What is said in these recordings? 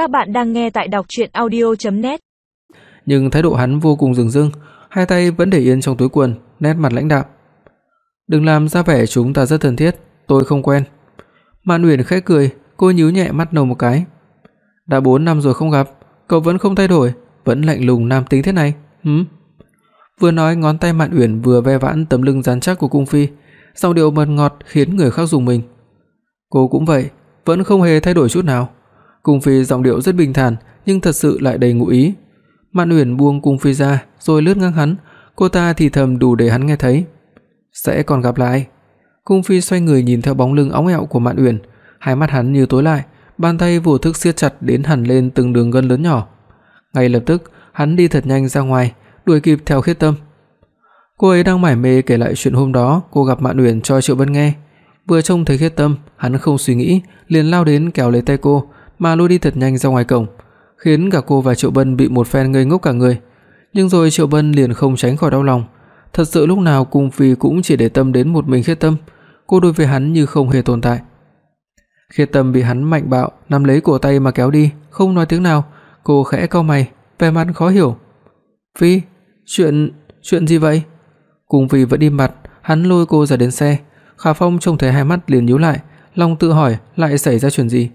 Các bạn đang nghe tại đọc audio net Nhưng thái độ hắn vô cùng rừng dưng, hai tay vẫn để yên trong túi quần, nét mặt lãnh đạm. "Đừng làm ra vẻ chúng ta rất thân thiết, tôi không quen." Mạn Uyển khẽ cười, cô nhíu nhẹ mắt nâu một cái. "Đã 4 năm rồi không gặp, cậu vẫn không thay đổi, vẫn lạnh lùng nam tính thế này." "Hử?" Vừa nói ngón tay Mạn Uyển vừa ve vãn tấm lưng rắn chắc của cung phi, giọng điệu mật ngọt khiến người khác dùng mình. Cô cũng vậy, vẫn không hề thay đổi chút nào. Cung phi giọng điệu rất bình thản, nhưng thật sự lại đầy ngụ ý. Mạn Uyển buông cung phi ra, rồi lướt ngang hắn, cô ta thì thầm đủ để hắn nghe thấy. Sẽ còn gặp lại. Cung phi xoay người nhìn theo bóng lưng óng ẹo của Mạn Uyển, hai mắt hắn như tối lại, bàn tay vô thức siết chặt đến hằn lên từng đường gân lớn nhỏ. Ngay lập tức, hắn đi thật nhanh ra ngoài, đuổi kịp theo Khiết Tâm. Cô ấy đang mải mê kể lại chuyện hôm đó cô gặp Mạn Uyển cho Triệu vân nghe. Vừa trông thấy Khiết Tâm, hắn không suy nghĩ, liền lao đến kéo lấy tay cô, mà lôi đi thật nhanh ra ngoài cổng, khiến cả cô và Triệu Bân bị một phen ngây ngốc cả người. Nhưng rồi Triệu Bân liền không tránh khỏi đau lòng, thật sự lúc nào cung phi cũng chỉ để tâm đến một mình Khiết Tâm, cô đối với hắn như không hề tồn tại. Khiết Tâm bị hắn mạnh bạo nắm lấy cổ tay mà kéo đi, không nói tiếng nào, cô khẽ cau mày, vẻ mặt khó hiểu. "Phi, chuyện chuyện gì vậy?" Cung phi vẫn im mặt, hắn lôi cô ra đến xe, Khả Phong trông thấy hai mắt liền nhíu lại, lòng tự hỏi lại xảy ra chuyện gì.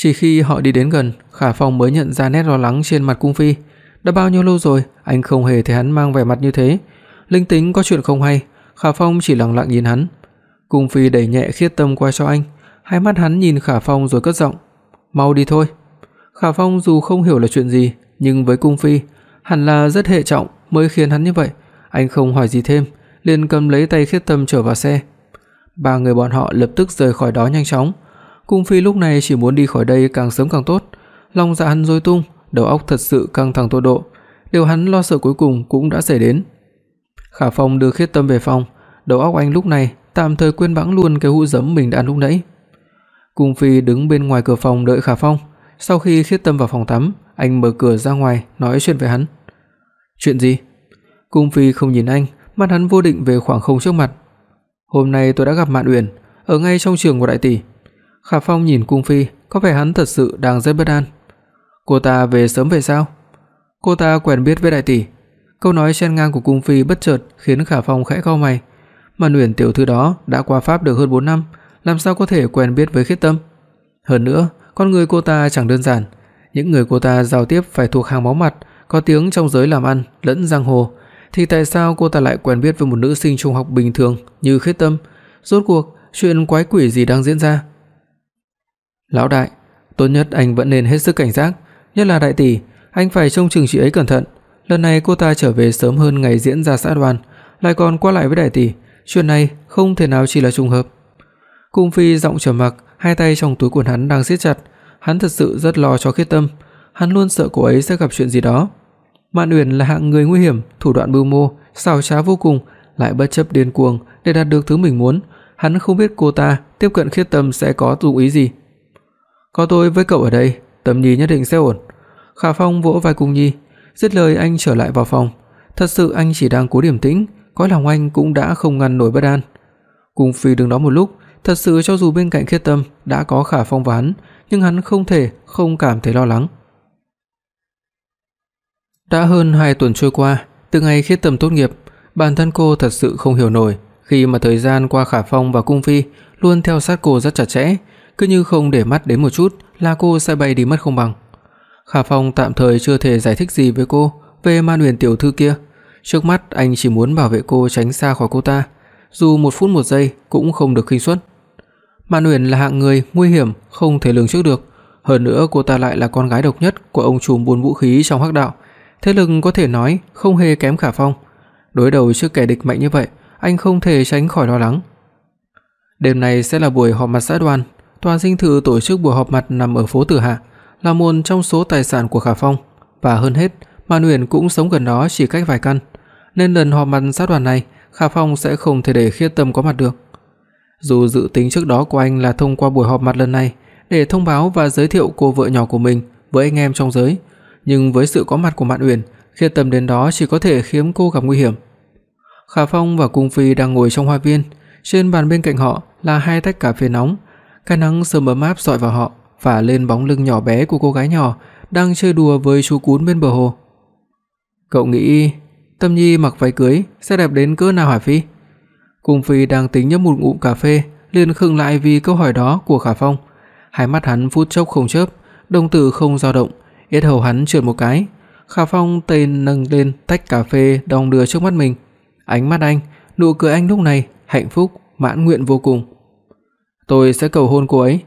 Chỉ khi họ đi đến gần, Khả Phong mới nhận ra nét lo lắng trên mặt cung phi. Đã bao nhiêu lâu rồi, anh không hề thấy hắn mang vẻ mặt như thế. Linh tính có chuyện không hay, Khả Phong chỉ lặng lặng nhìn hắn. Cung phi đẩy nhẹ khiết tâm qua cho anh, hai mắt hắn nhìn Khả Phong rồi cất giọng, "Mau đi thôi." Khả Phong dù không hiểu là chuyện gì, nhưng với cung phi, hẳn là rất hệ trọng mới khiến hắn như vậy. Anh không hỏi gì thêm, liền cầm lấy tay Khiết Tâm trở vào xe. Ba người bọn họ lập tức rời khỏi đó nhanh chóng. Cung Phi lúc này chỉ muốn đi khỏi đây càng sớm càng tốt, lòng dạ hắn rối tung, đầu óc thật sự căng thẳng tột độ, điều hắn lo sợ cuối cùng cũng đã xảy đến. Khả Phong đưa Khiết Tâm về phòng, đầu óc anh lúc này tạm thời quên bẵng luôn cái hũ giấm mình đã ăn lúc nãy. Cung Phi đứng bên ngoài cửa phòng đợi Khả Phong, sau khi Khiết Tâm vào phòng tắm, anh mở cửa ra ngoài nói chuyện với hắn. "Chuyện gì?" Cung Phi không nhìn anh, mắt hắn vô định về khoảng không trước mặt. "Hôm nay tôi đã gặp Mạn Uyển, ở ngay trong trường của đại tỷ." Khả Phong nhìn Cung Phi, có vẻ hắn thật sự đang rất bất an. "Cô ta về sớm về sao?" "Cô ta quen biết với đại tỷ." Câu nói chen ngang của Cung Phi bất chợt khiến Khả Phong khẽ cau mày. Mà Uyển tiểu thư đó đã qua pháp được hơn 4 năm, làm sao có thể quen biết với Khiết Tâm? Hơn nữa, con người cô ta chẳng đơn giản, những người cô ta giao tiếp phải thuộc hàng máu mặt, có tiếng trong giới làm ăn lẫn giang hồ, thì tại sao cô ta lại quen biết với một nữ sinh trung học bình thường như Khiết Tâm? Rốt cuộc chuyện quái quỷ gì đang diễn ra? Lão đại, tốt nhất anh vẫn nên hết sức cảnh giác, nhất là đại tỷ, anh phải trông chừng chị ấy cẩn thận. Lần này cô ta trở về sớm hơn ngày diễn ra xã đoàn, lại còn qua lại với đại tỷ, chuyện này không thể nào chỉ là trùng hợp. Cung Phi giọng trầm mặc, hai tay trong túi quần hắn đang siết chặt, hắn thật sự rất lo cho Khiết Tâm, hắn luôn sợ cô ấy sẽ gặp chuyện gì đó. Mạn Uyển là hạng người nguy hiểm, thủ đoạn mưu mô, xảo trá vô cùng, lại bất chấp điên cuồng để đạt được thứ mình muốn, hắn không biết cô ta tiếp cận Khiết Tâm sẽ có dụng ý gì. Có tôi với cậu ở đây, Tâm Nhi nhất định sẽ ổn. Khả Phong vỗ vai Cung Nhi, dứt lời anh trở lại vào phòng. Thật sự anh chỉ đang cố điềm tĩnh, cõi lòng anh cũng đã không ngăn nổi bất an. Cung Phi đứng đó một lúc, thật sự cho dù bên cạnh Khiết Tâm đã có Khả Phong và hắn, nhưng hắn không thể không cảm thấy lo lắng. Đã hơn 2 tuần trôi qua, từ ngày Khiết Tâm tốt nghiệp, bản thân cô thật sự không hiểu nổi khi mà thời gian qua Khả Phong và Cung Phi luôn theo sát cô rất chặt chẽ, cứ như không để mắt đến một chút là cô sẽ bay đi mất không bằng. Khả Phong tạm thời chưa thể giải thích gì với cô về Ma Huyền tiểu thư kia, trước mắt anh chỉ muốn bảo vệ cô tránh xa khỏi cô ta, dù một phút một giây cũng không được khinh suất. Ma Huyền là hạng người nguy hiểm không thể lường trước được, hơn nữa cô ta lại là con gái độc nhất của ông trùm buôn vũ khí trong Hắc đạo, thế lực có thể nói không hề kém Khả Phong. Đối đầu trước kẻ địch mạnh như vậy, anh không thể tránh khỏi lo lắng. Đêm nay sẽ là buổi họp mặt xã đoàn, Toàn dinh thự tổ chức buổi họp mặt nằm ở phố Tử Hạ, là một trong số tài sản của Khả Phong, và hơn hết, Mạn Uyển cũng sống gần đó chỉ cách vài căn, nên lần họp mặt sát đoàn này, Khả Phong sẽ không thể để Khiết Tâm có mặt được. Dù dự tính trước đó của anh là thông qua buổi họp mặt lần này để thông báo và giới thiệu cô vợ nhỏ của mình với anh em trong giới, nhưng với sự có mặt của Mạn Uyển, Khiết Tâm đến đó chỉ có thể khiến cô gặp nguy hiểm. Khả Phong và Cung Phi đang ngồi trong hoa viên, trên bàn bên cạnh họ là hai tách cà phê nóng, cái nắng sớm ấm áp rọi vào họ, phả lên bóng lưng nhỏ bé của cô gái nhỏ đang chơi đùa với chú cún bên bờ hồ. Cậu nghĩ Tâm Nhi mặc váy cưới sẽ đẹp đến cỡ nào hả Phi? Cung Phi đang tính nhấp một ngụm cà phê, liền khựng lại vì câu hỏi đó của Khả Phong. Hai mắt hắn phút chốc không chớp, đồng tử không dao động, yết hầu hắn trượt một cái. Khả Phong tay nâng lên tách cà phê đong đưa trước mắt mình. Ánh mắt anh, nụ cười anh lúc này hạnh phúc, mãn nguyện vô cùng. Tôi sẽ cầu hôn cô ấy.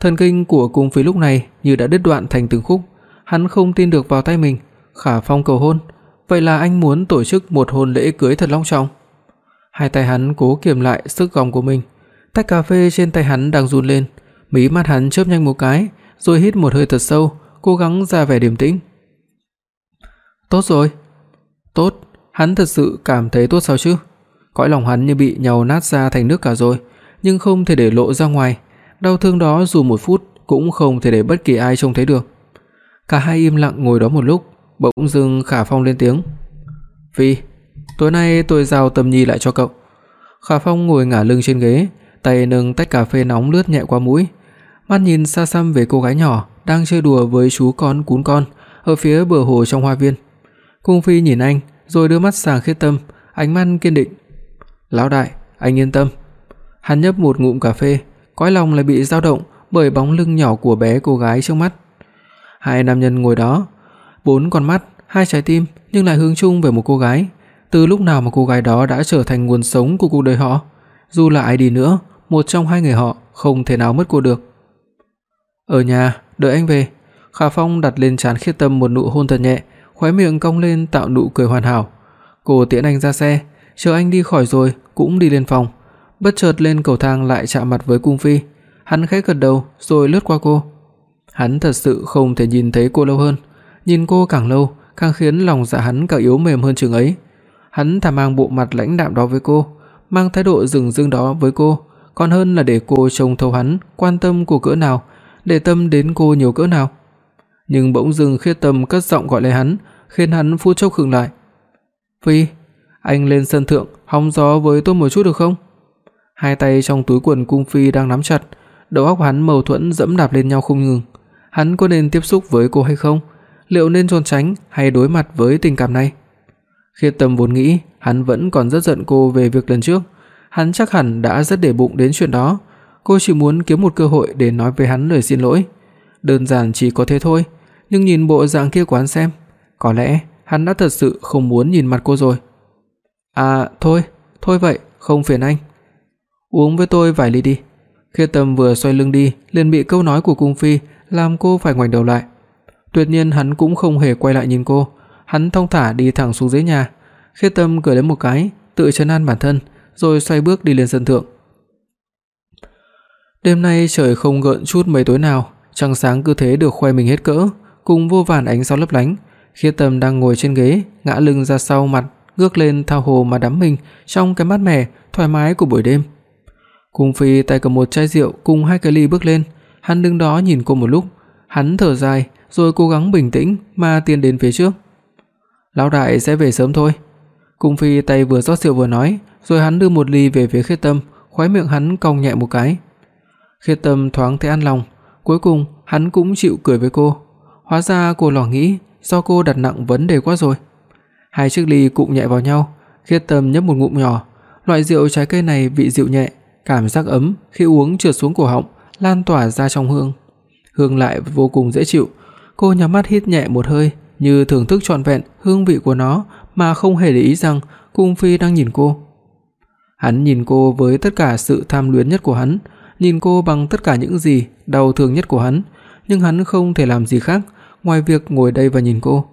Thần kinh của cung phi lúc này như đã đứt đoạn thành từng khúc, hắn không tin được vào tay mình, Khả Phong cầu hôn, vậy là anh muốn tổ chức một hôn lễ cưới thật long trọng. Hai tay hắn cố kiềm lại sức gồng của mình, tách cà phê trên tay hắn đang run lên, mí mắt hắn chớp nhanh một cái, rồi hít một hơi thật sâu, cố gắng ra vẻ điềm tĩnh. Tốt rồi. Tốt, hắn thật sự cảm thấy tốt sao chứ? Cõi lòng hắn như bị nhàu nát ra thành nước cả rồi, nhưng không thể để lộ ra ngoài. Đau thương đó dù một phút cũng không thể để bất kỳ ai trông thấy được. Cả hai im lặng ngồi đó một lúc, bỗng dưng Khả Phong lên tiếng. "Phi, tối nay tôi giao Tâm Nhi lại cho cậu." Khả Phong ngồi ngả lưng trên ghế, tay nâng tách cà phê nóng lướt nhẹ qua mũi, mắt nhìn xa xăm về cô gái nhỏ đang chơi đùa với chú con cún con ở phía bờ hồ trong hoa viên. Cung Phi nhìn anh, rồi đưa mắt sang Khiết Tâm, ánh mắt kiên định. "Lão đại, anh yên tâm." Hắn nhấp một ngụm cà phê, cõi lòng lại bị dao động bởi bóng lưng nhỏ của bé cô gái trước mắt. Hai nam nhân ngồi đó, bốn con mắt, hai trái tim nhưng lại hướng chung về một cô gái. Từ lúc nào mà cô gái đó đã trở thành nguồn sống của cuộc đời họ, dù là ai đi nữa, một trong hai người họ không thể nào mất cô được. Ở nhà, đợi anh về. Khả Phong đặt lên trán Khiết Tâm một nụ hôn thật nhẹ, khóe miệng cong lên tạo nụ cười hoàn hảo. Cô tiễn anh ra xe, chờ anh đi khỏi rồi cũng đi lên phòng. Bất chợt lên cầu thang lại chạm mặt với cung phi, hắn khẽ gật đầu rồi lướt qua cô. Hắn thật sự không thể nhìn thấy cô lâu hơn, nhìn cô càng lâu càng khiến lòng dạ hắn càng yếu mềm hơn chừng ấy. Hắn thà mang bộ mặt lãnh đạm đó với cô, mang thái độ rừng dưng đó với cô, còn hơn là để cô trông thấu hắn quan tâm cô cỡ nào, để tâm đến cô nhiều cỡ nào. Nhưng bỗng dưng Khiết Tâm cất giọng gọi lấy hắn, khiến hắn phút chốc khựng lại. "Phi, anh lên sân thượng hóng gió với tôi một chút được không?" Hai tay trong túi quần cung phi đang nắm chặt, đầu óc hắn mâu thuẫn dẫm đạp lên nhau không ngừng. Hắn có nên tiếp xúc với cô hay không? Liệu nên trốn tránh hay đối mặt với tình cảm này? Khiết Tâm vốn nghĩ hắn vẫn còn rất giận cô về việc lần trước, hắn chắc hẳn đã rất để bụng đến chuyện đó, cô chỉ muốn kiếm một cơ hội để nói với hắn lời xin lỗi. Đơn giản chỉ có thế thôi, nhưng nhìn bộ dạng kia của hắn xem, có lẽ hắn đã thật sự không muốn nhìn mặt cô rồi. À, thôi, thôi vậy, không phiền anh. Uống với tôi vài ly đi. Khi Tâm vừa xoay lưng đi, liền bị câu nói của cung phi làm cô phải ngoảnh đầu lại. Tuyệt nhiên hắn cũng không hề quay lại nhìn cô, hắn thong thả đi thẳng xuống dưới nhà. Khi Tâm cười đến một cái, tự trấn an bản thân, rồi xoay bước đi lên sân thượng. Đêm nay trời không gợn chút mây tối nào, trăng sáng cứ thế được khoe mình hết cỡ, cùng vô vàn ánh sao lấp lánh. Khiết Tâm đang ngồi trên ghế, ngã lưng ra sau mặt, ngước lên thao hồ mà đắm mình trong cái mát mẻ, thoải mái của buổi đêm. Cung Phi tay cầm một chai rượu cùng hai cái ly bước lên, hắn đứng đó nhìn cô một lúc, hắn thở dài rồi cố gắng bình tĩnh mà tiến đến phía trước. "Lão đại sẽ về sớm thôi." Cung Phi tay vừa rót rượu vừa nói, rồi hắn đưa một ly về phía Khiết Tâm, khóe miệng hắn cong nhẹ một cái. Khiết Tâm thoáng thấy an lòng, cuối cùng hắn cũng chịu cười với cô. Hóa ra cô lo nghĩ do cô đặt nặng vấn đề quá rồi. Hai chiếc ly cụm nhẹ vào nhau, Khiết Tâm nhấp một ngụm nhỏ, loại rượu trái cây này vị dịu nhẹ, cảm giác ấm khi uống trượt xuống cổ họng, lan tỏa ra trong hương. Hương lại vô cùng dễ chịu. Cô nhắm mắt hít nhẹ một hơi, như thưởng thức trọn vẹn hương vị của nó mà không hề để ý rằng cung phi đang nhìn cô. Hắn nhìn cô với tất cả sự tham luyến nhất của hắn, nhìn cô bằng tất cả những gì đau thương nhất của hắn, nhưng hắn không thể làm gì khác ngoài việc ngồi đây và nhìn cô.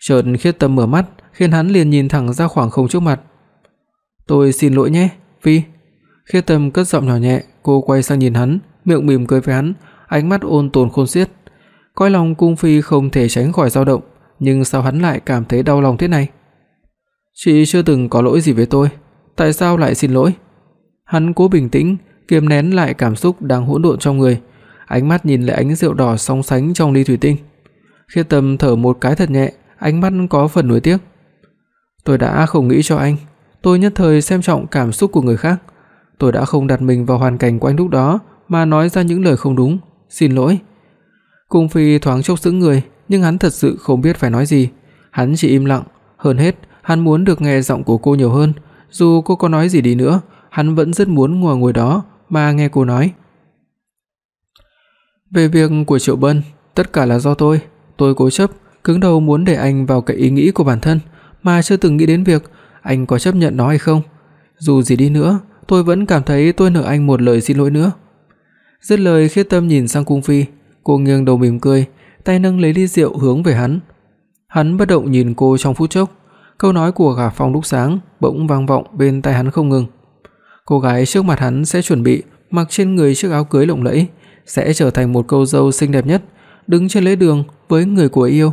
Chợt Khiết Tâm mở mắt, khiến hắn liền nhìn thẳng ra khoảng không trước mặt. "Tôi xin lỗi nhé, Phi." Khiết Tâm cất giọng nhỏ nhẹ, cô quay sang nhìn hắn, miệng mỉm cười với hắn, ánh mắt ôn tồn khôn xiết. Cõi lòng cung phi không thể tránh khỏi dao động, nhưng sao hắn lại cảm thấy đau lòng thế này? Chị chưa từng có lỗi gì với tôi, tại sao lại xin lỗi? Hắn cố bình tĩnh, kiềm nén lại cảm xúc đang hỗn độn trong người, ánh mắt nhìn lại ánh rượu đỏ sóng sánh trong ly thủy tinh. Khiết Tâm thở một cái thật nhẹ, ánh mắt có phần nuối tiếc. Tôi đã không nghĩ cho anh, tôi nhất thời xem trọng cảm xúc của người khác, tôi đã không đặt mình vào hoàn cảnh của anh lúc đó mà nói ra những lời không đúng, xin lỗi." Cung Phi thoáng chốc sững người, nhưng hắn thật sự không biết phải nói gì. Hắn chỉ im lặng, hơn hết, hắn muốn được nghe giọng của cô nhiều hơn, dù cô có nói gì đi nữa, hắn vẫn rất muốn ngồi ngồi đó mà nghe cô nói. Về việc của Triệu Bân, tất cả là do tôi, tôi cố chấp, cứng đầu muốn để anh vào cái ý nghĩ của bản thân mà chưa từng nghĩ đến việc anh có chấp nhận nó hay không. Dù gì đi nữa, tôi vẫn cảm thấy tôi nợ anh một lời xin lỗi nữa. Dứt lời, Khiết Tâm nhìn sang cung phi, cô nghiêng đầu mỉm cười, tay nâng lấy ly rượu hướng về hắn. Hắn bất động nhìn cô trong phút chốc, câu nói của Gà Phong lúc sáng bỗng vang vọng bên tai hắn không ngừng. Cô gái trước mặt hắn sẽ chuẩn bị mặc trên người chiếc áo cưới lộng lẫy, sẽ trở thành một cô dâu xinh đẹp nhất, đứng trên lễ đường với người của yêu.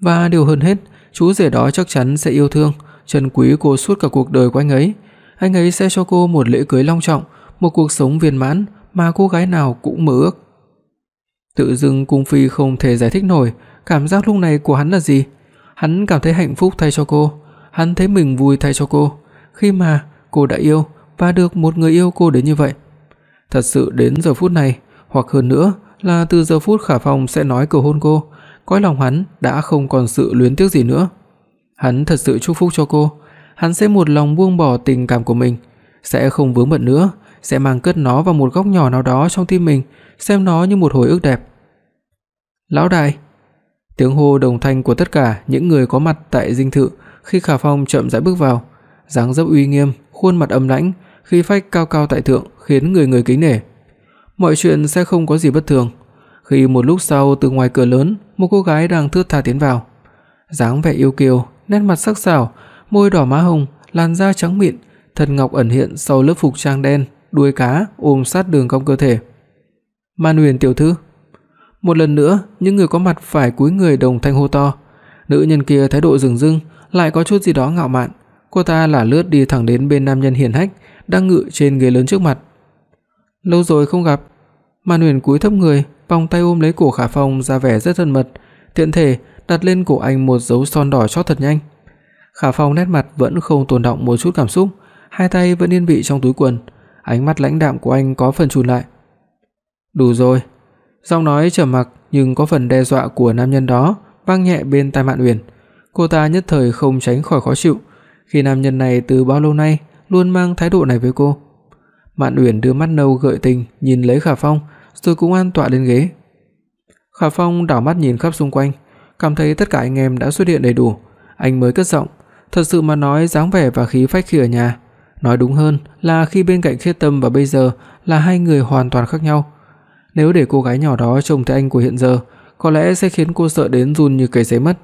Và điều hơn hết, chú rể đó chắc chắn sẽ yêu thương, trân quý cô suốt cả cuộc đời của anh ấy. Anh ấy sẽ cho cô một lễ cưới long trọng, một cuộc sống viên mãn mà cô gái nào cũng mơ ước. Tự dưng cung phi không thể giải thích nổi cảm giác lúc này của hắn là gì. Hắn cảm thấy hạnh phúc thay cho cô, hắn thấy mình vui thay cho cô, khi mà cô đã yêu và được một người yêu cô đến như vậy. Thật sự đến giờ phút này, hoặc hơn nữa là từ giờ phút Khả Phong sẽ nói cầu hôn cô, cõi lòng hắn đã không còn sự luyến tiếc gì nữa. Hắn thật sự chúc phúc cho cô, hắn sẽ một lòng buông bỏ tình cảm của mình, sẽ không vướng bận nữa, sẽ mang cất nó vào một góc nhỏ nào đó trong tim mình, xem nó như một hồi ức đẹp. "Lão đại!" Tiếng hô đồng thanh của tất cả những người có mặt tại dinh thự khi Khả Phong chậm rãi bước vào, dáng dấp uy nghiêm, khuôn mặt âm lãnh, khí phách cao cao tại thượng khiến người người kính nể. Mọi chuyện sẽ không có gì bất thường. Khi một lúc sau từ ngoài cửa lớn, một cô gái đang thướt tha tiến vào. Dáng vẻ yêu kiều, nét mặt sắc sảo, môi đỏ má hồng, làn da trắng mịn, thân ngọc ẩn hiện sau lớp phục trang đen, đuôi cá ôm sát đường cong cơ thể. Man Huyền tiểu thư. Một lần nữa, những người có mặt phải cúi người đồng thanh hô to. Nữ nhân kia thái độ rừng rưng, lại có chút gì đó ngạo mạn. Cô ta lả lướt đi thẳng đến bên nam nhân hiền hách đang ngự trên ghế lớn trước mặt. "Lâu rồi không gặp." Man Huyền cúi thấp người, vòng tay ôm lấy cổ Khả Phong ra vẻ rất thân mật, tiện thể đặt lên cổ anh một dấu son đỏ chót thật nhanh. Khả Phong nét mặt vẫn không tồn động một chút cảm xúc, hai tay vẫn yên vị trong túi quần, ánh mắt lãnh đạm của anh có phần chùn lại. "Đủ rồi." Giọng nói trầm mặc nhưng có phần đe dọa của nam nhân đó vang nhẹ bên tai Mạn Uyển. Cô ta nhất thời không tránh khỏi khó chịu, khi nam nhân này từ bao lâu nay luôn mang thái độ này với cô. Mạn Uyển đưa mắt nâu gợi tình nhìn lấy Khả Phong, rồi cũng an tọa lên ghế. Khả Phong đảo mắt nhìn khắp xung quanh, cảm thấy tất cả anh em đã xuất hiện đầy đủ, anh mới cất giọng, thật sự mà nói dáng vẻ và khí phách khi ở nhà, nói đúng hơn là khi bên cạnh Khiết Tâm và bây giờ là hai người hoàn toàn khác nhau. Nếu để cô gái nhỏ đó trông thấy anh của hiện giờ, có lẽ sẽ khiến cô sợ đến run như cầy giấy mất.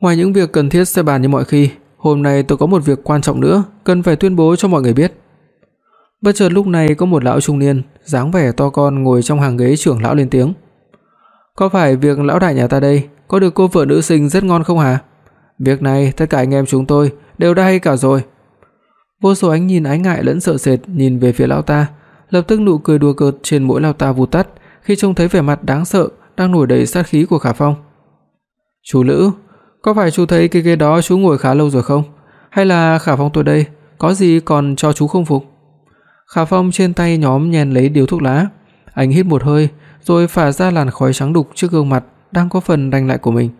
Ngoài những việc cần thiết sẽ bàn như mọi khi, hôm nay tôi có một việc quan trọng nữa, cần phải tuyên bố cho mọi người biết. Bất chợt lúc này có một lão trung niên, dáng vẻ to con ngồi trong hàng ghế trưởng lão lên tiếng. "Có phải việc lão đại nhà ta đây có được cô vợ nữ sinh rất ngon không hả? Việc này tất cả anh em chúng tôi đều đã hay cả rồi." Vô số ánh nhìn ái ngại lẫn sợ sệt nhìn về phía lão ta, lập tức nụ cười đùa cợt trên mũi lão ta vụt tắt khi trông thấy vẻ mặt đáng sợ đang nổi đầy sát khí của Khả Phong. "Chú Lữ, có phải chú thấy cái ghế đó chú ngồi khá lâu rồi không? Hay là Khả Phong tôi đây, có gì còn cho chú không phục?" Khả Phong trên tay nhóm nhen lấy điếu thuốc lá, anh hít một hơi, rồi phả ra làn khói trắng đục trước gương mặt đang có phần đành lại của mình.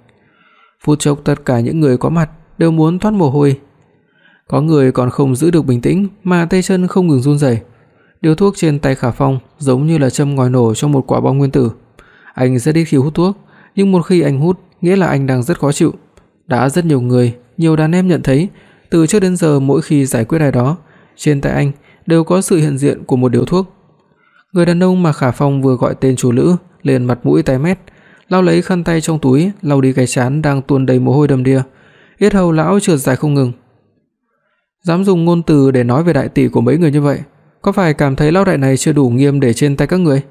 Phút chốc tất cả những người có mặt đều muốn thoát mồ hôi. Có người còn không giữ được bình tĩnh mà tay chân không ngừng run rẩy. Điếu thuốc trên tay Khả Phong giống như là châm ngòi nổ trong một quả bom nguyên tử. Anh rất ít khi hút thuốc, nhưng một khi anh hút, nghĩa là anh đang rất khó chịu. Đã rất nhiều người, nhiều đàn em nhận thấy, từ trước đến giờ mỗi khi giải quyết ai đó, trên tay anh đều có sự hiện diện của một điếu thuốc. Người đàn ông mà Khả Phong vừa gọi tên chủ lữ liền mặt mũi tái mét, lau lấy khăn tay trong túi, lau đi cái trán đang tuôn đầy mồ hôi đầm đìa. Yết hầu lão trượt dài không ngừng. Dám dùng ngôn từ để nói về đại tỷ của mấy người như vậy, có phải cảm thấy lão đại này chưa đủ nghiêm để trên tay các người?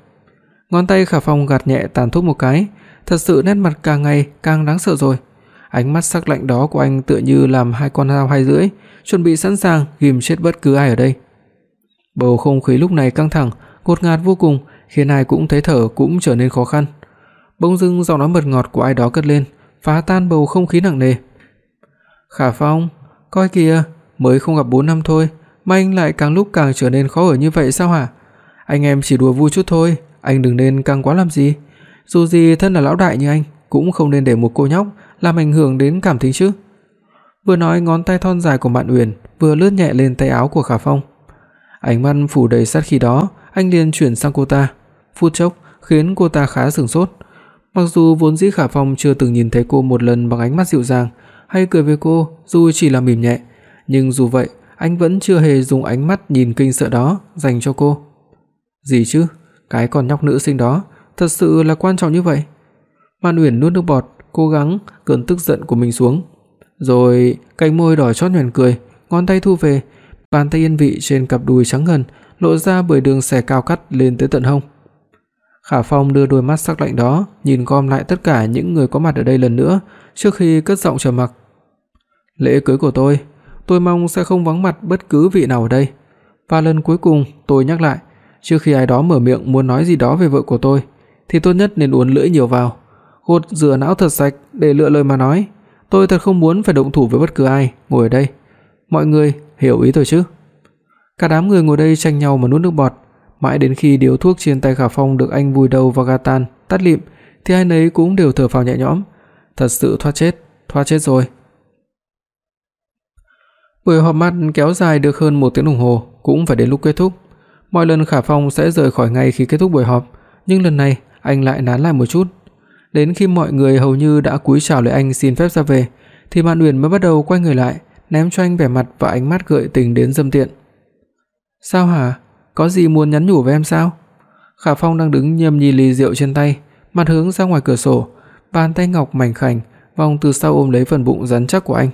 Ngón tay Khả Phong gạt nhẹ tàn thuốc một cái, thật sự nét mặt càng ngày càng đáng sợ rồi. Ánh mắt sắc lạnh đó của anh tựa như làm hai con dao hai rưỡi chuẩn bị sẵn sàng ghim chết bất cứ ai ở đây. Bầu không khí lúc này căng thẳng, ngột ngạt vô cùng, khiến ai cũng thấy thở cũng trở nên khó khăn. Bỗng dưng giọng nói mật ngọt của ai đó cất lên, phá tan bầu không khí nặng nề. "Khả Phong, coi kìa, mới không gặp 4 năm thôi, mà anh lại càng lúc càng trở nên khó ở như vậy sao hả? Anh em chỉ đùa vui chút thôi, anh đừng nên căng quá làm gì. Dù gì thân là lão đại như anh, cũng không nên để một cô nhóc làm ảnh hưởng đến cảm tình chứ." Vừa nói ngón tay thon dài của Mạn Uyển vừa lướt nhẹ lên tay áo của Khả Phong. Ánh mắt phủ đầy sát khí đó, anh liền chuyển sang cô ta. Phút chốc khiến cô ta khá sửng sốt. Mặc dù vốn dĩ Khả Phong chưa từng nhìn thấy cô một lần bằng ánh mắt dịu dàng hay cười với cô, dù chỉ là mỉm nhẹ, nhưng dù vậy, anh vẫn chưa hề dùng ánh mắt nhìn kinh sợ đó dành cho cô. Gì chứ? Cái con nhóc nữ sinh đó thật sự là quan trọng như vậy? Mạn Uyển nuốt nước bọt, cố gắng cơn tức giận của mình xuống. Rồi cánh môi đỏ chót nhoẻn cười, ngón tay thu về, bàn tay yên vị trên cặp đùi trắng ngần lộ ra bởi đường xẻ cao cắt lên tới tận hông. Khả Phong đưa đôi mắt sắc lạnh đó nhìn gom lại tất cả những người có mặt ở đây lần nữa trước khi cất giọng trầm mặc. "Lễ cưới của tôi, tôi mong sẽ không vắng mặt bất cứ vị nào ở đây. Và lần cuối cùng tôi nhắc lại, trước khi ai đó mở miệng muốn nói gì đó về vợ của tôi thì tốt nhất nên uốn lưỡi nhiều vào, gột rửa não thật sạch để lựa lời mà nói. Tôi thật không muốn phải động thủ với bất cứ ai ngồi ở đây. Mọi người hiểu ý tôi chứ?" Cả đám người ngồi đây tranh nhau mà nuốt nước bọt, mãi đến khi điếu thuốc trên tay Khả Phong được anh vùi đầu vào ga tan, tắt lịm thì ai nấy cũng đều thở phào nhẹ nhõm, thật sự thoát chết, thoát chết rồi. Buổi họp mặt kéo dài được hơn 1 tiếng đồng hồ, cũng phải đến lúc kết thúc. Mọi lần Khả Phong sẽ rời khỏi ngay khi kết thúc buổi họp, nhưng lần này anh lại nán lại một chút. Đến khi mọi người hầu như đã cúi chào lời anh xin phép ra về, thì Mạn Uyển mới bắt đầu quay người lại, ném cho anh vẻ mặt và ánh mắt gợi tình đến dâm tiện. "Sao hả? Có gì muốn nhắn nhủ với em sao?" Khả Phong đang đứng nhâm nhi ly rượu trên tay, mặt hướng ra ngoài cửa sổ, bàn tay ngọc mảnh khảnh vòng từ sau ôm lấy phần bụng rắn chắc của anh.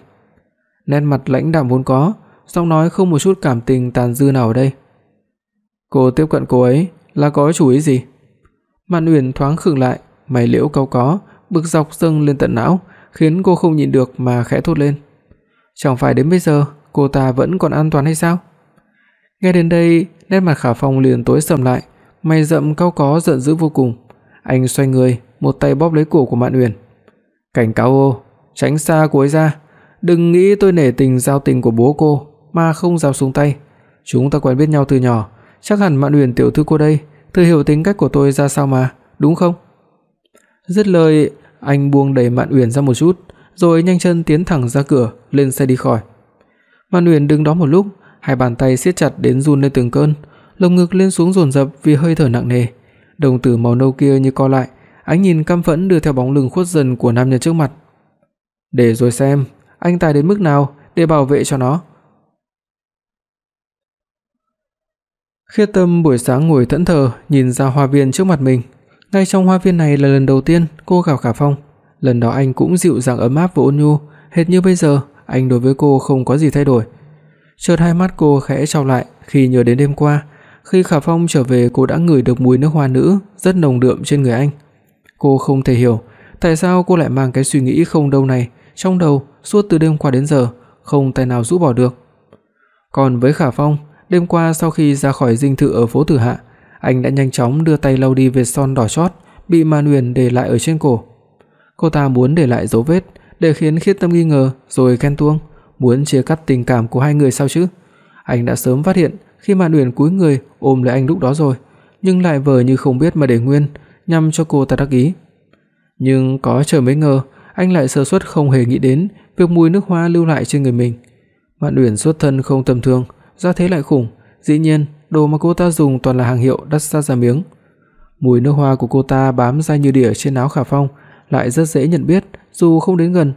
Nét mặt lãnh đạm vốn có, giọng nói không một chút cảm tình tàn dư nào ở đây. Cô tiếp cận cô ấy là có chủ ý gì? Mạn Uyển thoáng khựng lại, mày liễu cau có, bực dọc dâng lên tận não, khiến cô không nhịn được mà khẽ thốt lên. Chẳng phải đến bây giờ cô ta vẫn còn an toàn hay sao? Nghe đến đây, nét mặt Khả Phong liền tối sầm lại, mày rậm cau có giận dữ vô cùng. Anh xoay người, một tay bóp lấy cổ của Mạn Uyển. "Cảnh cáo ô, tránh xa cô ấy ra, đừng nghĩ tôi nể tình giao tình của bố cô mà không dám xuống tay. Chúng ta quen biết nhau từ nhỏ, chắc hẳn Mạn Uyển tiểu thư cô đây thừa hiểu tính cách của tôi ra sao mà, đúng không?" Dứt lời, anh buông đẩy Mạn Uyển ra một chút, rồi nhanh chân tiến thẳng ra cửa, lên xe đi khỏi. Mạn Uyển đứng đó một lúc, hai bàn tay siết chặt đến run lên từng cơn, lồng ngực lên xuống dồn dập vì hơi thở nặng nề. Đồng tử màu nâu kia như co lại, ánh nhìn căm phẫn đưa theo bóng lưng khuất dần của nam nhân trước mặt. Để rồi xem, anh tài đến mức nào để bảo vệ cho nó. Khiết Tâm buổi sáng ngồi thẫn thờ nhìn ra hoa viên trước mặt mình. Ngay trong hoa viên này là lần đầu tiên cô gặp Khả Phong. Lần đó anh cũng dịu dàng ấm áp và ôn nhu, hệt như bây giờ, anh đối với cô không có gì thay đổi. Chợt hai mắt cô khẽ chau lại khi nhớ đến đêm qua, khi Khả Phong trở về cô đã ngửi được mùi nước hoa nữ rất nồng đượm trên người anh. Cô không thể hiểu tại sao cô lại mang cái suy nghĩ không đâu này trong đầu suốt từ đêm qua đến giờ, không tài nào rũ bỏ được. Còn với Khả Phong, đêm qua sau khi ra khỏi dinh thự ở phố Tử Hạ, anh đã nhanh chóng đưa tay lau đi vết son đỏ chót bị Mạn Uyển để lại ở trên cổ. Cô ta muốn để lại dấu vết để khiến Khiết Tâm nghi ngờ rồi khen tuông, muốn chia cắt tình cảm của hai người sao chứ? Anh đã sớm phát hiện khi Mạn Uyển cúi người ôm lấy anh lúc đó rồi, nhưng lại vờ như không biết mà để nguyên, nhằm cho cô ta đắc ý. Nhưng có trời mới ngờ, anh lại sơ suất không hề nghĩ đến việc mùi nước hoa lưu lại trên người mình. Mạn Uyển xuất thân không tầm thường, ra thế lại khủng, dĩ nhiên đồ mà cô ta dùng toàn là hàng hiệu đắt xa ra miếng. Mùi nước hoa của cô ta bám dai như đỉa trên áo Khả Phong, lại rất dễ nhận biết dù không đến gần.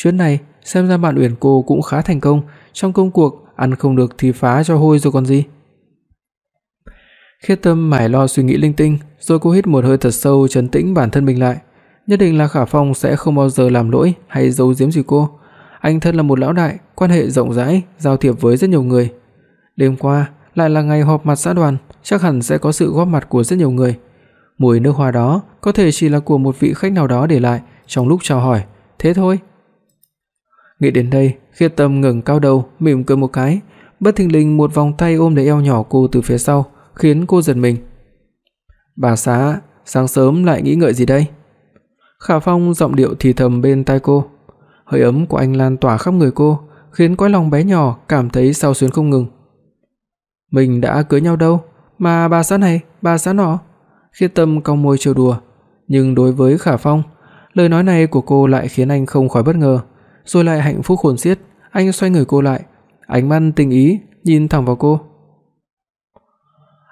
Chuyến này xem ra bạn Uyển cô cũng khá thành công trong công cuộc ăn không được thì phá cho hôi rồi còn gì. Khiết Tâm mải lo suy nghĩ linh tinh, rồi cô hít một hơi thật sâu trấn tĩnh bản thân mình lại. Nhất định là Khả Phong sẽ không bao giờ làm lỗi hay giấu giếm gì cô. Anh thân là một lão đại, quan hệ rộng rãi, giao thiệp với rất nhiều người. Đêm qua lại là ngày họp mặt xã đoàn, chắc hẳn sẽ có sự góp mặt của rất nhiều người. Mùi nước hoa đó có thể chỉ là của một vị khách nào đó để lại trong lúc chào hỏi, thế thôi. Nghĩ đến đây, Khiết Tâm ngẩng cao đầu, mỉm cười một cái, bất thình lình một vòng tay ôm lấy eo nhỏ cô từ phía sau, khiến cô giật mình. "Bà xã, sáng sớm lại nghĩ ngợi gì đây?" Khả Phong giọng điệu thì thầm bên tai cô. Hơi ấm của anh lan tỏa khắp người cô, khiến cõi lòng bé nhỏ cảm thấy sao xuyến không ngừng. "Mình đã cưới nhau đâu, mà bà xã này, bà xã nọ. Khiết Tâm cong môi trêu đùa, nhưng đối với Khả Phong, lời nói này của cô lại khiến anh không khỏi bất ngờ, rồi lại hạnh phúc khôn xiết, anh xoay người cô lại, ánh mắt tình ý nhìn thẳng vào cô.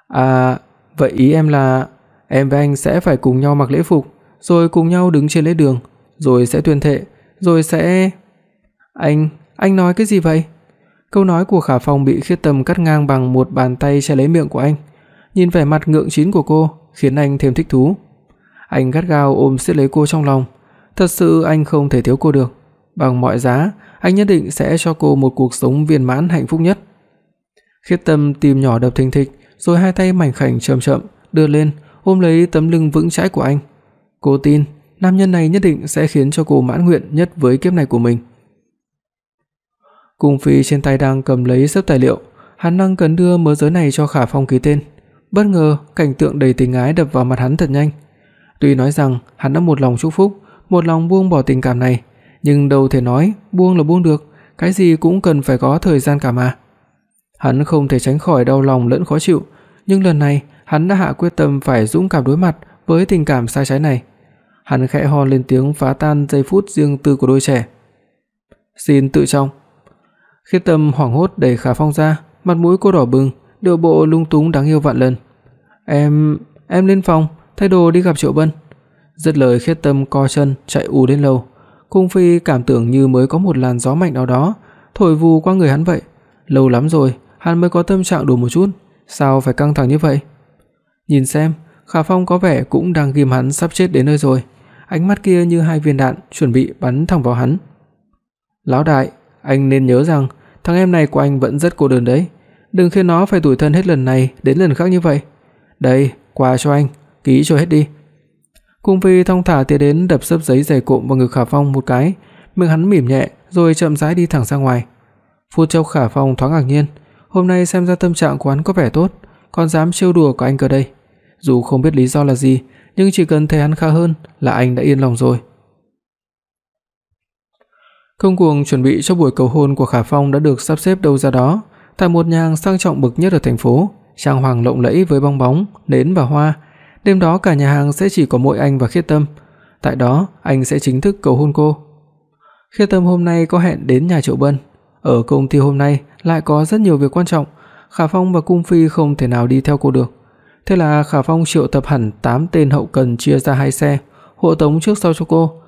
"À, vậy ý em là em và anh sẽ phải cùng nhau mặc lễ phục, rồi cùng nhau đứng trên lễ đường, rồi sẽ tuyên thệ, rồi sẽ Anh, anh nói cái gì vậy?" Câu nói của Khả Phong bị Khiết Tâm cắt ngang bằng một bàn tay che lấy miệng của anh. Nhìn vẻ mặt ngượng chín của cô, khiến anh thêm thích thú. Anh gắt gao ôm siết lấy cô trong lòng, thật sự anh không thể thiếu cô được, bằng mọi giá, anh nhất định sẽ cho cô một cuộc sống viên mãn hạnh phúc nhất. Khiết Tâm tim nhỏ đập thình thịch, rồi hai tay mảnh khảnh chậm chậm đưa lên, ôm lấy tấm lưng vững chãi của anh. Cô tin, nam nhân này nhất định sẽ khiến cho cô mãn nguyện nhất với kiếp này của mình. Cung Phi trên tay đang cầm lấy sấp tài liệu, hắn đang cần đưa mớ giấy này cho Khả Phong ký tên. Bất ngờ, cảnh tượng đầy tình ái đập vào mặt hắn thật nhanh. Tuy nói rằng hắn đã một lòng chúc phúc, một lòng buông bỏ tình cảm này, nhưng đâu thể nói buông là buông được, cái gì cũng cần phải có thời gian cả mà. Hắn không thể tránh khỏi đau lòng lẫn khó chịu, nhưng lần này hắn đã hạ quyết tâm phải dũng cảm đối mặt với tình cảm sai trái này. Hắn khẽ ho lên tiếng phá tan giây phút riêng tư của đôi trẻ. "Xin tự trọng." Khiết Tâm hoảng hốt đẩy Khả Phong ra, mặt mũi cô đỏ bừng, điệu bộ lung túng đáng yêu vạn lần. "Em, em lên phòng, thay đồ đi gặp Triệu Bân." Dứt lời Khiết Tâm co chân chạy ù đến lầu. Cung Phi cảm tưởng như mới có một làn gió mạnh nào đó thổi vù qua người hắn vậy. Lâu lắm rồi, hắn mới có tâm trạng đùa một chút, sao phải căng thẳng như vậy? Nhìn xem, Khả Phong có vẻ cũng đang ghim hắn sắp chết đến nơi rồi. Ánh mắt kia như hai viên đạn chuẩn bị bắn thẳng vào hắn. "Lão đại, anh nên nhớ rằng thằng em này của anh vẫn rất cô đơn đấy, đừng khiến nó phải tủi thân hết lần này đến lần khác như vậy. Đây, quà cho anh, ký cho hết đi." Cung Phi thong thả tiến đến đập sấp giấy dày cộm vào ngực Khả Phong một cái, miệng hắn mỉm nhẹ rồi chậm rãi đi thẳng ra ngoài. Phút chốc Khả Phong thoáng ngạc nhiên, hôm nay xem ra tâm trạng của hắn có vẻ tốt, còn dám trêu đùa của anh cơ đây. Dù không biết lý do là gì, nhưng chỉ cần thấy hắn khá hơn là anh đã yên lòng rồi. Công cuộc chuẩn bị cho buổi cầu hôn của Khả Phong đã được sắp xếp đâu ra đó, tại một nhà hàng sang trọng bậc nhất ở thành phố, trang hoàng lộng lẫy với bong bóng, nến và hoa. Đêm đó cả nhà hàng sẽ chỉ có mỗi anh và Khiết Tâm. Tại đó, anh sẽ chính thức cầu hôn cô. Khiết Tâm hôm nay có hẹn đến nhà Triệu Bân. Ở công ty hôm nay lại có rất nhiều việc quan trọng, Khả Phong và Cung Phi không thể nào đi theo cô được. Thế là Khả Phong triệu tập hẳn 8 tên hậu cần chia ra hai xe, hộ tống trước sau cho cô,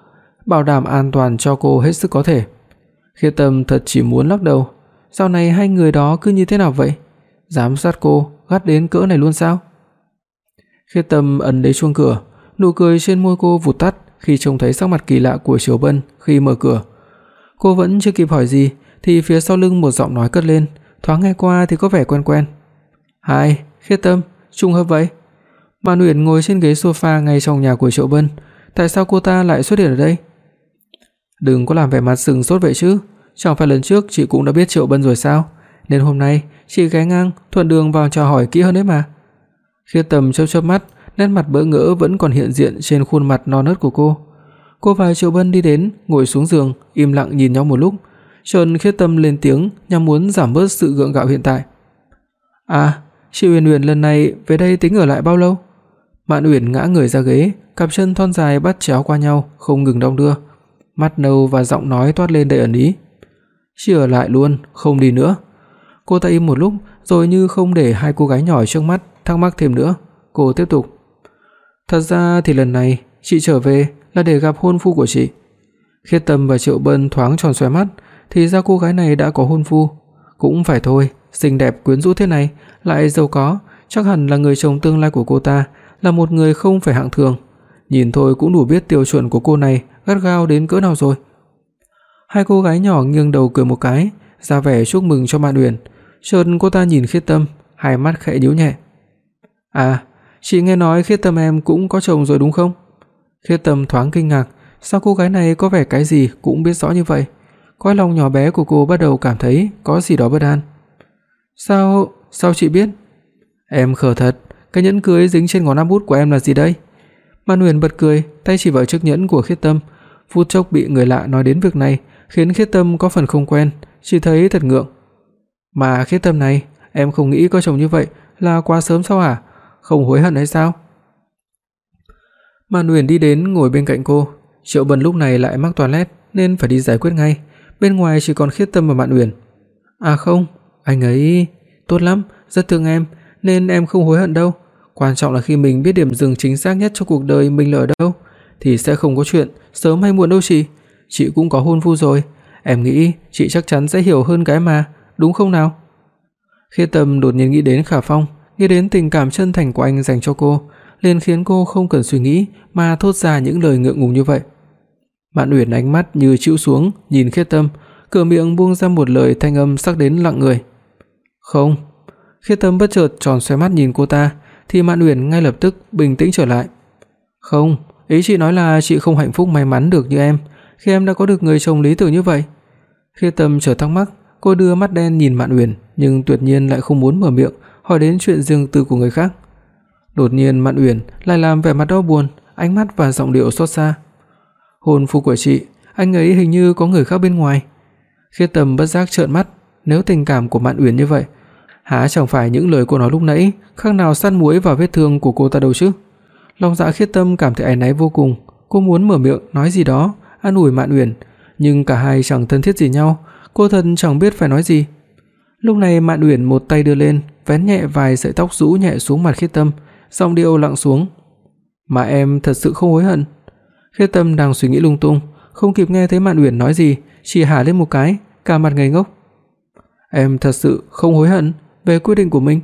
bảo đảm an toàn cho cô hết sức có thể. Khiết Tâm thật chỉ muốn lắc đầu, sau này hai người đó cứ như thế nào vậy? Giám sát cô gắt đến cỡ này luôn sao? Khiết Tâm ấn lấy chuông cửa, nụ cười trên môi cô vụt tắt khi trông thấy sắc mặt kỳ lạ của Triều Bân khi mở cửa. Cô vẫn chưa kịp hỏi gì thì phía sau lưng một giọng nói cất lên, thoáng nghe qua thì có vẻ quen quen. "Hai, Khiết Tâm, trùng hợp vậy?" Mạn Uyển ngồi trên ghế sofa ngay trong nhà của Triệu Bân, tại sao cô ta lại xuất hiện ở đây? Đừng có làm vẻ mặt sừng sốt vậy chứ, chẳng phải lần trước chị cũng đã biết Triệu Bân rồi sao? Nên hôm nay chị ghé ngang thuận đường vào chào hỏi kỹ hơn đấy mà. Khiết Tâm chớp chớp mắt, nét mặt bỡ ngỡ vẫn còn hiện diện trên khuôn mặt non nớt của cô. Cô và Triệu Bân đi đến, ngồi xuống giường, im lặng nhìn nhau một lúc. Trần Khiết Tâm lên tiếng, nhằm muốn giảm bớt sự gượng gạo hiện tại. "À, chị Uyển Uyển lần này về đây tính ở lại bao lâu?" Mạn Uyển ngã người ra ghế, cặp chân thon dài bắt chéo qua nhau, không ngừng đong đưa. Mắt nâu và giọng nói toát lên đầy ẩn ý. Chị ở lại luôn, không đi nữa." Cô ta im một lúc, rồi như không để hai cô gái nhỏ trước mắt thắc mắc thêm nữa, cô tiếp tục. "Thật ra thì lần này chị trở về là để gặp hôn phu của chị." Khiết Tâm và Triệu Bân thoáng tròn xoe mắt, thì ra cô gái này đã có hôn phu. Cũng phải thôi, xinh đẹp quyến rũ thế này, lại giàu có, chắc hẳn là người chồng tương lai của cô ta, là một người không phải hạng thường. Nhìn thôi cũng đủ biết tiêu chuẩn của cô này gắt gao đến cỡ nào rồi. Hai cô gái nhỏ nghiêng đầu cười một cái, ra vẻ chúc mừng cho Mạn Uyển. Chợt cô ta nhìn Khiết Tâm, hai mắt khẽ nhíu nhẹ. "À, chị nghe nói Khiết Tâm em cũng có chồng rồi đúng không?" Khiết Tâm thoáng kinh ngạc, sao cô gái này có vẻ cái gì cũng biết rõ như vậy? Cõi lòng nhỏ bé của cô bắt đầu cảm thấy có gì đó bất an. "Sao, sao chị biết?" "Em khờ thật, cái nhẫn cưới dính trên ngón áp út của em là gì đây?" Man Huyền bật cười, tay chỉ vào chiếc nhẫn của Khiết Tâm, phút chốc bị người lạ nói đến việc này, khiến Khiết Tâm có phần không quen, chỉ thấy thật ngượng. "Mà Khiết Tâm này, em không nghĩ có chồng như vậy là quá sớm sao hả? Không hối hận hay sao? Mạn Uyển đi đến ngồi bên cạnh cô, Triệu Bân lúc này lại mắc toilet nên phải đi giải quyết ngay, bên ngoài chỉ còn Khiết Tâm và Mạn Uyển. À không, anh ấy tốt lắm, rất thương em, nên em không hối hận đâu. Quan trọng là khi mình biết điểm dừng chính xác nhất cho cuộc đời mình là ở đâu thì sẽ không có chuyện sớm hay muộn đâu chị. Chị cũng có hôn phu rồi, em nghĩ chị chắc chắn sẽ hiểu hơn cái mà, đúng không nào? Khiết Tâm đột nhiên nghĩ đến Khả Phong, nghĩ đến tình cảm chân thành của anh dành cho cô, liền khiến cô không cần suy nghĩ mà thốt ra những lời ngượng ngùng như vậy. Mạn Uyển ánh mắt như chịu xuống, nhìn Khiết Tâm, cửa miệng buông ra một lời thanh âm sắc đến lặng người. "Không." Khiết Tâm bất chợt tròn xoe mắt nhìn cô ta, thì Mạn Uyển ngay lập tức bình tĩnh trở lại. "Không, ý chị nói là chị không hạnh phúc may mắn được như em, khi em đã có được người chồng lý tưởng như vậy." Khiết Tâm chợt thắc mắc, cô đưa mắt đen nhìn Mạn Uyển, nhưng tuyệt nhiên lại không muốn mở miệng hỏi đến chuyện riêng tư của người khác. Đột nhiên Mạn Uyển lại làm vẻ mặt đau buồn, ánh mắt và giọng điệu xót xa. "Hôn phu của chị, anh ấy hình như có người khác bên ngoài." Khiết Tâm bất giác trợn mắt, nếu tình cảm của Mạn Uyển như vậy, há chẳng phải những lời cô nói lúc nãy khác nào săn muối vào vết thương của cô ta đâu chứ? Lòng dạ Khiết Tâm cảm thấy áy náy vô cùng, cô muốn mở miệng nói gì đó an ủi Mạn Uyển, nhưng cả hai chẳng thân thiết gì nhau, cô thật chẳng biết phải nói gì. Lúc này Mạn Uyển một tay đưa lên, vén nhẹ vài sợi tóc rũ nhẹ xuống mặt Khiết Tâm, giọng điệu lặng xuống. "Mà em thật sự không hối hận?" Khiết Tâm đang suy nghĩ lung tung, không kịp nghe thấy Mạn Uyển nói gì, chỉ hả lên một cái, cả mặt ngây ngốc. "Em thật sự không hối hận về quyết định của mình?"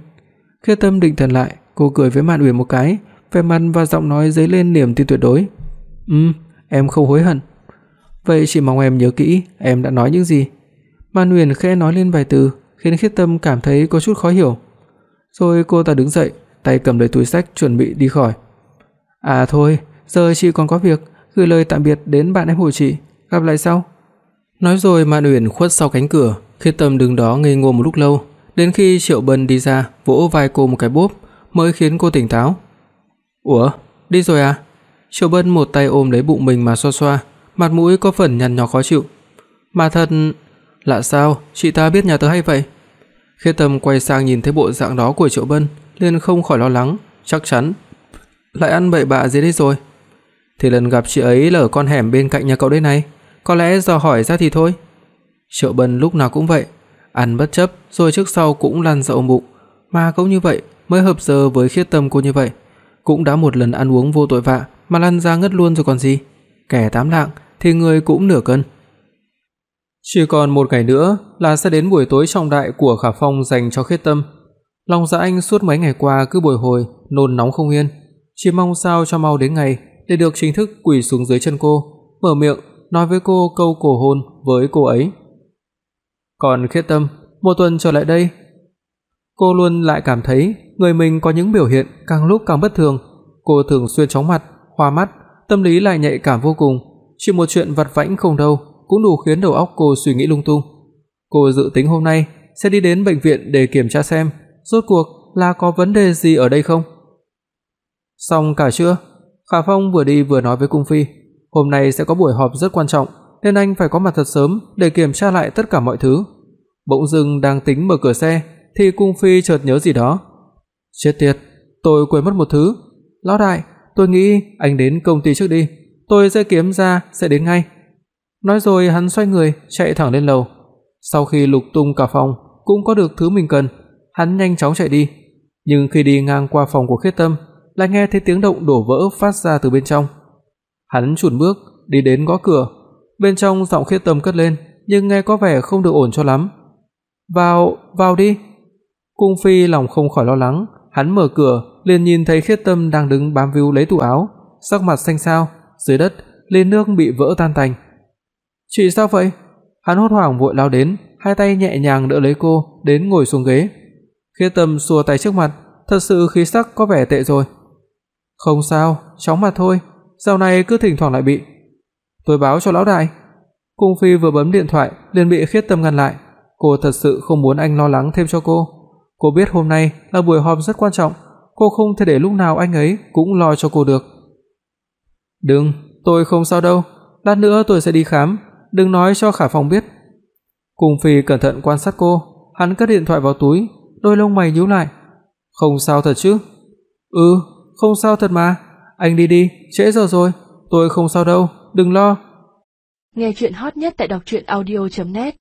Khiết Tâm định thần lại, cô cười với Mạn Uyển một cái, vẻ mặt và giọng nói dấy lên niềm tin tuyệt đối. "Ừm, em không hối hận." "Vậy chỉ mong em nhớ kỹ em đã nói những gì." Mạn Uyển khẽ nói lên vài từ, khiến Khiết Tâm cảm thấy có chút khó hiểu. Rồi cô ta đứng dậy, tay cầm lấy túi sách chuẩn bị đi khỏi. "À thôi, giờ chị còn có việc, gửi lời tạm biệt đến bạn em của chị, gặp lại sau." Nói rồi Mạn Uyển khuất sau cánh cửa, Khiết Tâm đứng đó ngây ngô một lúc lâu, đến khi Triệu Bân đi ra, vỗ vai cô một cái bốp mới khiến cô tỉnh táo. "Ủa, đi rồi à?" Triệu Bân một tay ôm lấy bụng mình mà xoa xoa, mặt mũi có phần nhăn nhó khó chịu. "Mà thật lạ sao, chị ta biết nhà tớ hay vậy?" Khiết Tâm quay sang nhìn thấy bộ dạng đó của Triệu Bân, liền không khỏi lo lắng, chắc chắn lại ăn bậy bạ gì đấy rồi. Thì lần gặp chị ấy là ở con hẻm bên cạnh nhà cậu đây này, có lẽ do hỏi ra thì thôi. Triệu Bân lúc nào cũng vậy, ăn bất chấp rồi trước sau cũng lăn ra ôm bụng, mà cũng như vậy mới hợp giờ với Khiết Tâm cô như vậy, cũng đã một lần ăn uống vô tội vạ mà lăn ra ngất luôn rồi còn gì. Kẻ tám lạng thì người cũng nửa cân. Chỉ còn một ngày nữa là sẽ đến buổi tối trọng đại của Khả Phong dành cho Khiết Tâm. Lòng dạ anh suốt mấy ngày qua cứ bồi hồi, nôn nóng không yên, chỉ mong sao cho mau đến ngày để được chính thức quỳ xuống dưới chân cô, mở miệng nói với cô câu cổ hôn với cô ấy. Còn Khiết Tâm, một tuần trở lại đây, cô luôn lại cảm thấy người mình có những biểu hiện càng lúc càng bất thường, cô thường xuyên chóng mặt, hoa mắt, tâm lý lại nhạy cảm vô cùng, chỉ một chuyện vặt vãnh không đâu cũng đủ khiến đầu óc cô suy nghĩ lung tung. Cô dự tính hôm nay sẽ đi đến bệnh viện để kiểm tra xem rốt cuộc là có vấn đề gì ở đây không. Xong cả chưa? Khả Phong vừa đi vừa nói với cung phi, hôm nay sẽ có buổi họp rất quan trọng, nên anh phải có mặt thật sớm để kiểm tra lại tất cả mọi thứ. Bỗng dưng đang tính mở cửa xe thì cung phi chợt nhớ gì đó. Chết tiệt, tôi quên mất một thứ. Lão đại, tôi nghĩ anh đến công ty trước đi, tôi sẽ kiếm ra sẽ đến ngay. Nói rồi hắn xoay người chạy thẳng lên lầu. Sau khi lục tung cả phòng cũng có được thứ mình cần, hắn nhanh chóng chạy đi, nhưng khi đi ngang qua phòng của Khiết Tâm, lại nghe thấy tiếng động đổ vỡ phát ra từ bên trong. Hắn chùn bước đi đến gõ cửa, bên trong giọng Khiết Tâm cất lên, nhưng nghe có vẻ không được ổn cho lắm. "Vào, vào đi." Cung Phi lòng không khỏi lo lắng, hắn mở cửa, liền nhìn thấy Khiết Tâm đang đứng bám víu lấy tủ áo, sắc mặt xanh xao, dưới đất ly nước bị vỡ tan tành. "Chị sao vậy?" Hắn hốt hoảng vội lao đến, hai tay nhẹ nhàng đỡ lấy cô đến ngồi xuống ghế. Khiết Tâm xua tay trước mặt, thật sự khí sắc có vẻ tệ rồi. "Không sao, chóng mặt thôi, dạo này cứ thỉnh thoảng lại bị." "Tôi báo cho lão đại." Cung phi vừa bấm điện thoại liền bị Khiết Tâm ngăn lại. Cô thật sự không muốn anh lo lắng thêm cho cô. Cô biết hôm nay là buổi họp rất quan trọng, cô không thể để lúc nào anh ấy cũng lo cho cô được. "Đừng, tôi không sao đâu, lát nữa tôi sẽ đi khám, đừng nói cho Khả Phong biết." Cung phi cẩn thận quan sát cô, hắn cất điện thoại vào túi, đôi lông mày nhíu lại. Không sao thật chứ? Ừ, không sao thật mà. Anh đi đi, trễ giờ rồi. Tôi không sao đâu, đừng lo. Nghe truyện hot nhất tại doctruyenaudio.net